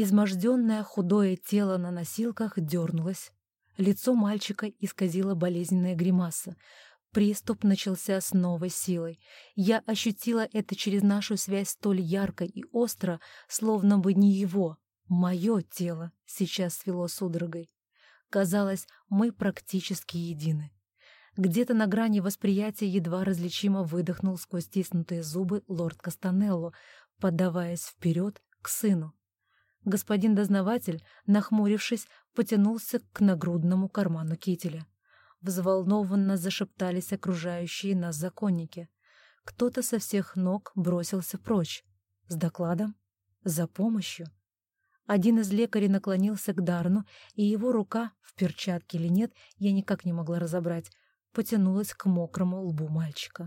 Изможденное худое тело на носилках дернулось. Лицо мальчика исказило болезненная гримаса. Приступ начался с новой силой. Я ощутила это через нашу связь столь ярко и остро, словно бы не его, мое тело сейчас свело судорогой. Казалось, мы практически едины. Где-то на грани восприятия едва различимо выдохнул сквозь стиснутые зубы лорд Кастанелло, подаваясь вперед к сыну. Господин дознаватель, нахмурившись, потянулся к нагрудному карману кителя. Взволнованно зашептались окружающие нас законники. Кто-то со всех ног бросился прочь. С докладом? За помощью? Один из лекарей наклонился к Дарну, и его рука, в перчатке или нет, я никак не могла разобрать, потянулась к мокрому лбу мальчика.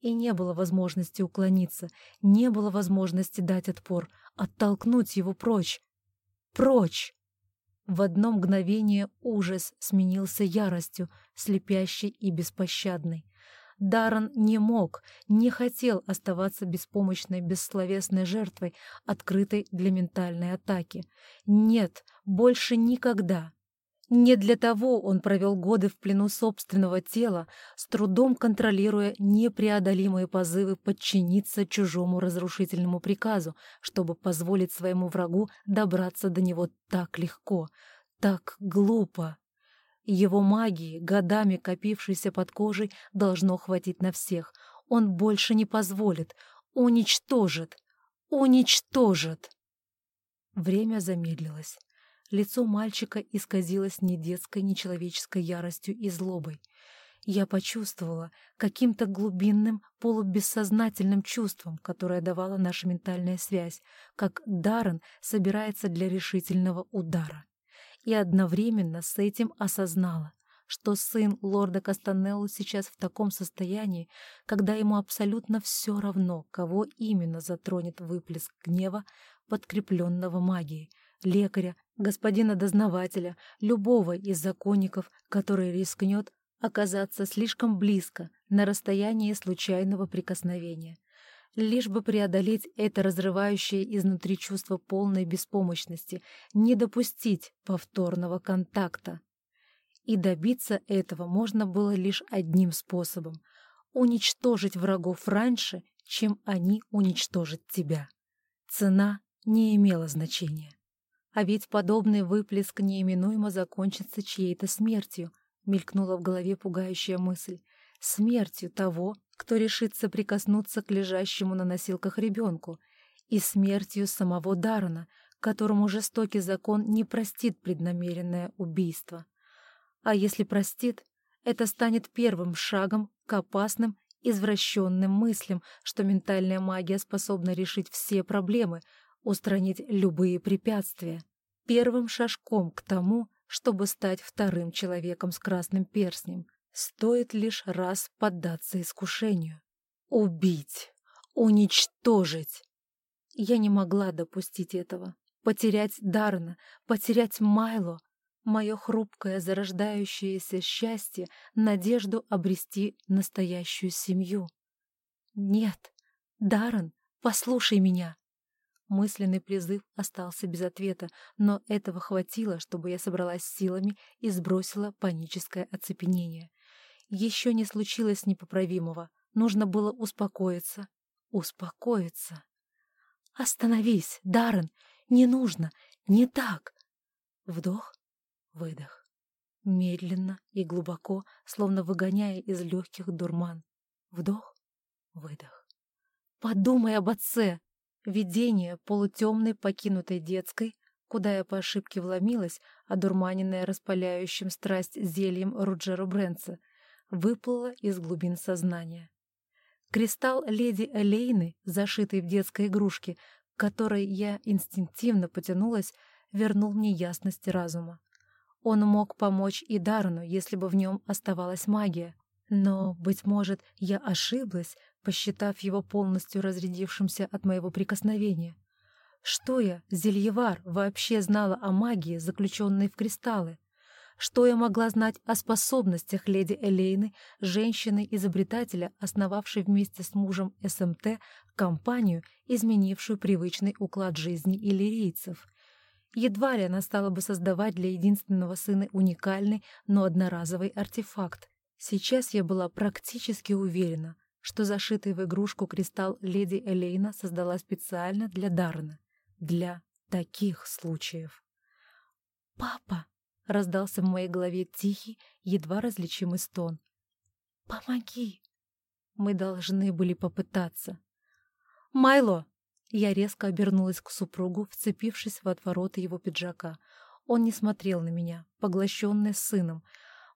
И не было возможности уклониться, не было возможности дать отпор, оттолкнуть его прочь. Прочь! В одно мгновение ужас сменился яростью, слепящей и беспощадной. Даррен не мог, не хотел оставаться беспомощной, бессловесной жертвой, открытой для ментальной атаки. Нет, больше никогда. Не для того он провел годы в плену собственного тела, с трудом контролируя непреодолимые позывы подчиниться чужому разрушительному приказу, чтобы позволить своему врагу добраться до него так легко, так глупо. Его магии, годами копившейся под кожей, должно хватить на всех. Он больше не позволит, уничтожит, уничтожит. Время замедлилось. Лицо мальчика исказилось не детской, не человеческой яростью и злобой. Я почувствовала каким-то глубинным, полубессознательным чувством, которое давала наша ментальная связь, как Даррен собирается для решительного удара. И одновременно с этим осознала, что сын лорда Кастанеллу сейчас в таком состоянии, когда ему абсолютно все равно, кого именно затронет выплеск гнева, подкрепленного магией, лекаря, господина дознавателя, любого из законников, который рискнет оказаться слишком близко, на расстоянии случайного прикосновения. Лишь бы преодолеть это разрывающее изнутри чувство полной беспомощности, не допустить повторного контакта. И добиться этого можно было лишь одним способом — уничтожить врагов раньше, чем они уничтожат тебя. Цена не имела значения. А ведь подобный выплеск неименуемо закончится чьей-то смертью, мелькнула в голове пугающая мысль. Смертью того, кто решится прикоснуться к лежащему на носилках ребенку, и смертью самого Дарана, которому жестокий закон не простит преднамеренное убийство. А если простит, это станет первым шагом к опасным, извращенным мыслям, что ментальная магия способна решить все проблемы, устранить любые препятствия. Первым шажком к тому, чтобы стать вторым человеком с красным перстнем, стоит лишь раз поддаться искушению. Убить, уничтожить. Я не могла допустить этого. Потерять Дарна, потерять Майло, мое хрупкое зарождающееся счастье, надежду обрести настоящую семью. Нет, Даррен, послушай меня. Мысленный призыв остался без ответа, но этого хватило, чтобы я собралась силами и сбросила паническое оцепенение. Еще не случилось непоправимого. Нужно было успокоиться. Успокоиться. «Остановись, Даррен! Не нужно! Не так!» Вдох, выдох. Медленно и глубоко, словно выгоняя из легких дурман. Вдох, выдох. «Подумай об отце!» Видение полутемной покинутой детской, куда я по ошибке вломилась, одурманенная распаляющим страсть зельем Руджера Брэнса, выплыло из глубин сознания. Кристалл леди Элейны, зашитый в детской игрушке, к которой я инстинктивно потянулась, вернул мне ясность разума. Он мог помочь и Дарну, если бы в нем оставалась магия. Но, быть может, я ошиблась, посчитав его полностью разрядившимся от моего прикосновения. Что я, Зельевар, вообще знала о магии, заключенной в кристаллы? Что я могла знать о способностях леди Элейны, женщины-изобретателя, основавшей вместе с мужем СМТ компанию, изменившую привычный уклад жизни иллирийцев? Едва ли она стала бы создавать для единственного сына уникальный, но одноразовый артефакт. Сейчас я была практически уверена, что зашитый в игрушку кристалл леди Элейна создала специально для Даррена. Для таких случаев. «Папа!» — раздался в моей голове тихий, едва различимый стон. «Помоги!» Мы должны были попытаться. «Майло!» Я резко обернулась к супругу, вцепившись в отвороты его пиджака. Он не смотрел на меня, поглощенный сыном.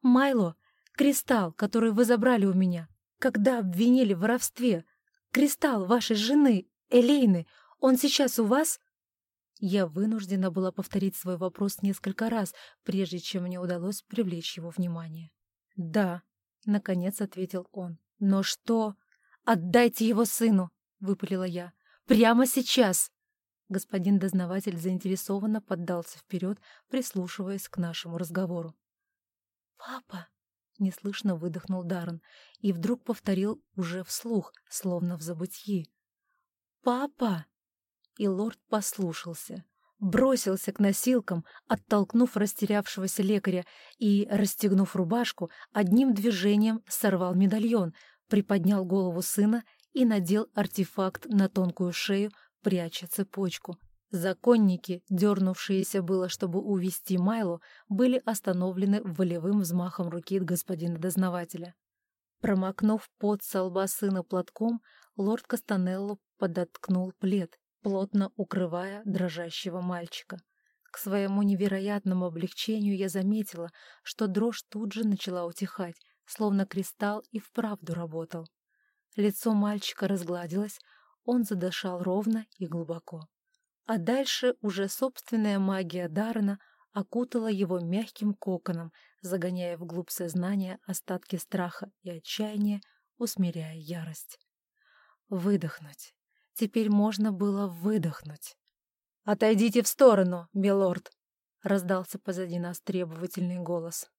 «Майло! Кристалл, который вы забрали у меня, когда обвинили в воровстве! Кристалл вашей жены, Элейны, он сейчас у вас?» Я вынуждена была повторить свой вопрос несколько раз, прежде чем мне удалось привлечь его внимание. «Да», — наконец ответил он. «Но что?» «Отдайте его сыну!» — выпалила я. «Прямо сейчас!» Господин дознаватель заинтересованно поддался вперед, прислушиваясь к нашему разговору. «Папа!» — неслышно выдохнул Даррен и вдруг повторил уже вслух, словно в забытьи. «Папа!» И лорд послушался бросился к носилкам, оттолкнув растерявшегося лекаря и, расстегнув рубашку, одним движением сорвал медальон, приподнял голову сына и надел артефакт на тонкую шею, пряча цепочку. Законники, дернувшиеся было, чтобы увести Майлу, были остановлены волевым взмахом руки господина дознавателя. Промокнув пот со лба сына платком, лорд Кастанелло подоткнул плед, плотно укрывая дрожащего мальчика. К своему невероятному облегчению я заметила, что дрожь тут же начала утихать, словно кристалл и вправду работал. Лицо мальчика разгладилось, он задышал ровно и глубоко. А дальше уже собственная магия Даррена окутала его мягким коконом, загоняя вглубь сознания остатки страха и отчаяния, усмиряя ярость. Выдохнуть. Теперь можно было выдохнуть. «Отойдите в сторону, милорд!» — раздался позади нас требовательный голос.